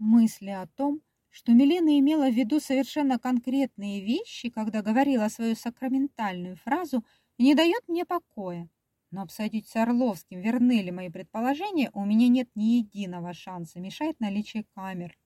Мысли о том, что Милена имела в виду совершенно конкретные вещи, когда говорила свою сакраментальную фразу, не дает мне покоя. Но обсудить с Орловским, верны ли мои предположения, у меня нет ни единого шанса, мешает наличие камер.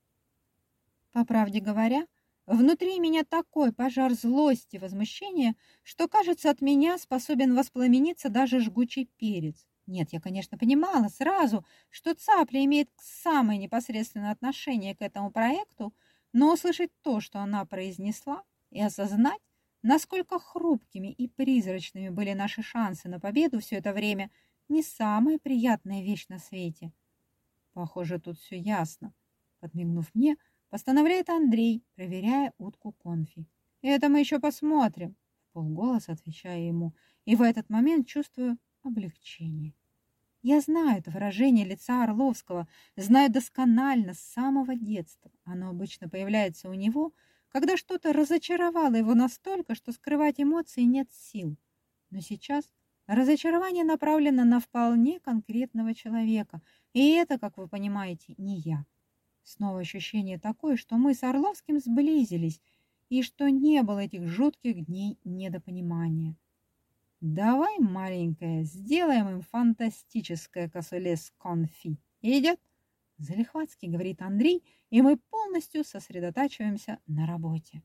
По правде говоря, внутри меня такой пожар злости и возмущения, что, кажется, от меня способен воспламениться даже жгучий перец. Нет, я, конечно, понимала сразу, что цапля имеет самое непосредственное отношение к этому проекту, но услышать то, что она произнесла, и осознать, насколько хрупкими и призрачными были наши шансы на победу все это время, не самая приятная вещь на свете. Похоже, тут все ясно. Подмигнув мне, постановляет Андрей, проверяя утку конфи. «Это мы еще посмотрим», — полголоса отвечаю ему, и в этот момент чувствую облегчение. Я знаю это выражение лица Орловского, знаю досконально с самого детства. Оно обычно появляется у него, когда что-то разочаровало его настолько, что скрывать эмоции нет сил. Но сейчас разочарование направлено на вполне конкретного человека, и это, как вы понимаете, не я. Снова ощущение такое, что мы с Орловским сблизились, и что не было этих жутких дней недопонимания. Давай, маленькая, сделаем им фантастическое косуле с конфи. Идет? Залихватский, говорит Андрей, и мы полностью сосредотачиваемся на работе.